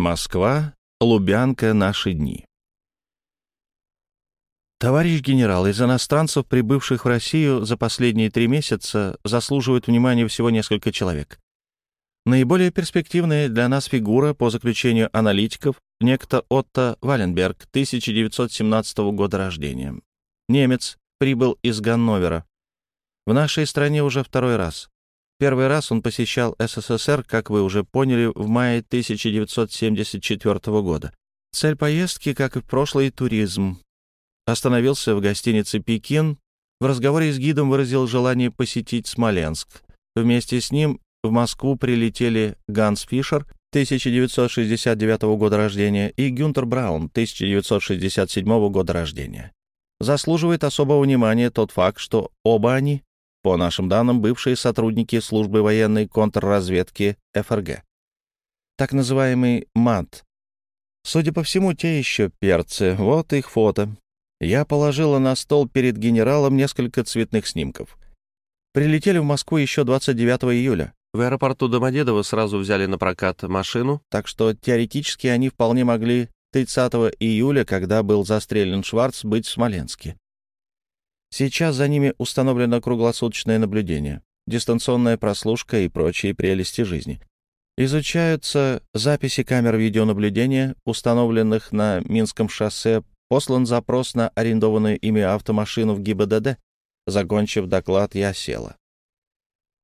Москва, Лубянка, наши дни. Товарищ генерал, из иностранцев, прибывших в Россию за последние три месяца, заслуживают внимания всего несколько человек. Наиболее перспективная для нас фигура, по заключению аналитиков, некто Отто Валенберг, 1917 года рождения. Немец, прибыл из Ганновера. В нашей стране уже второй раз. Первый раз он посещал СССР, как вы уже поняли, в мае 1974 года. Цель поездки, как и в прошлый, туризм. Остановился в гостинице «Пекин». В разговоре с гидом выразил желание посетить Смоленск. Вместе с ним в Москву прилетели Ганс Фишер, 1969 года рождения, и Гюнтер Браун, 1967 года рождения. Заслуживает особого внимания тот факт, что оба они, по нашим данным, бывшие сотрудники службы военной контрразведки ФРГ. Так называемый МАТ. Судя по всему, те еще перцы. Вот их фото. Я положила на стол перед генералом несколько цветных снимков. Прилетели в Москву еще 29 июля. В аэропорту Домодедово сразу взяли на прокат машину, так что теоретически они вполне могли 30 июля, когда был застрелен Шварц, быть в Смоленске. Сейчас за ними установлено круглосуточное наблюдение, дистанционная прослушка и прочие прелести жизни. Изучаются записи камер видеонаблюдения, установленных на Минском шоссе Послан запрос на арендованную ими автомашину в ГИБДД. Закончив доклад, я села.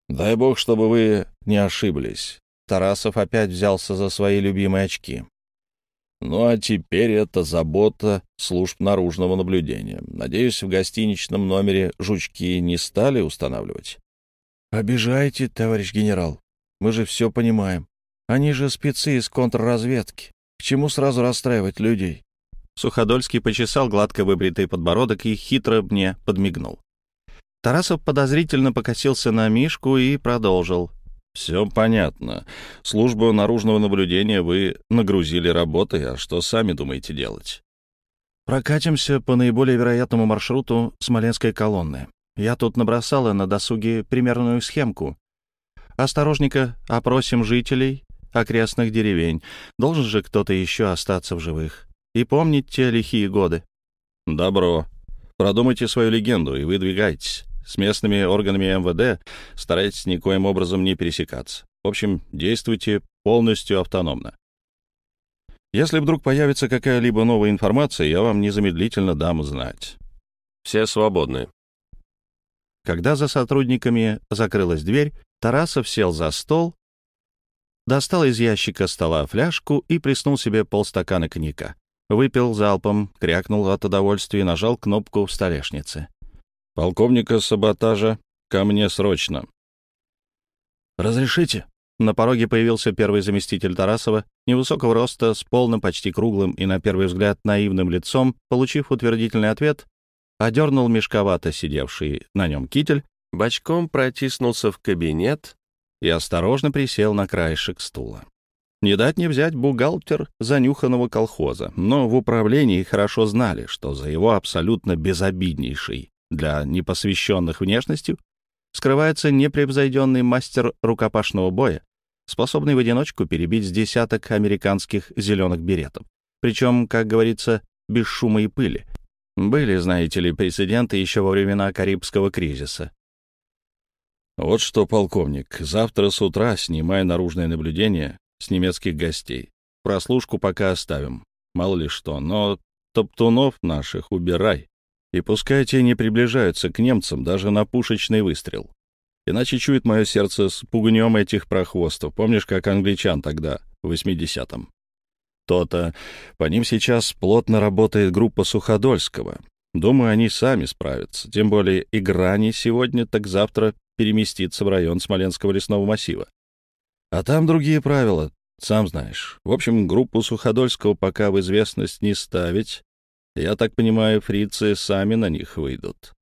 «Дай бог, чтобы вы не ошиблись». Тарасов опять взялся за свои любимые очки. «Ну а теперь это забота служб наружного наблюдения. Надеюсь, в гостиничном номере жучки не стали устанавливать?» «Обижаете, товарищ генерал. Мы же все понимаем. Они же спецы из контрразведки. К чему сразу расстраивать людей?» Суходольский почесал гладко выбритый подбородок и хитро мне подмигнул. Тарасов подозрительно покосился на Мишку и продолжил. «Все понятно. Службу наружного наблюдения вы нагрузили работой, а что сами думаете делать?» «Прокатимся по наиболее вероятному маршруту Смоленской колонны. Я тут набросала на досуге примерную схемку. Осторожника опросим жителей окрестных деревень. Должен же кто-то еще остаться в живых и помнить те лихие годы. Добро. Продумайте свою легенду и выдвигайтесь. С местными органами МВД старайтесь никоим образом не пересекаться. В общем, действуйте полностью автономно. Если вдруг появится какая-либо новая информация, я вам незамедлительно дам знать. Все свободны. Когда за сотрудниками закрылась дверь, Тарасов сел за стол, достал из ящика стола фляжку и приснул себе полстакана коньяка. Выпил залпом, крякнул от удовольствия и нажал кнопку в столешнице. «Полковника саботажа, ко мне срочно». «Разрешите?» На пороге появился первый заместитель Тарасова, невысокого роста, с полным, почти круглым и, на первый взгляд, наивным лицом, получив утвердительный ответ, одернул мешковато сидевший на нем китель, бочком протиснулся в кабинет и осторожно присел на краешек стула. Не дать не взять бухгалтер занюханного колхоза, но в управлении хорошо знали, что за его абсолютно безобиднейшей для непосвященных внешностью скрывается непревзойденный мастер рукопашного боя, способный в одиночку перебить с десяток американских зеленых беретов. Причем, как говорится, без шума и пыли. Были, знаете ли, прецеденты еще во времена Карибского кризиса. «Вот что, полковник, завтра с утра, снимая наружное наблюдение, с немецких гостей. Прослушку пока оставим, мало ли что, но топтунов наших убирай. И пускай те не приближаются к немцам даже на пушечный выстрел. Иначе чует мое сердце с пугнем этих прохвостов. Помнишь, как англичан тогда, в 80-м? То-то. По ним сейчас плотно работает группа Суходольского. Думаю, они сами справятся. Тем более игра не сегодня, так завтра переместится в район Смоленского лесного массива. А там другие правила, сам знаешь. В общем, группу Суходольского пока в известность не ставить. Я так понимаю, фрицы сами на них выйдут.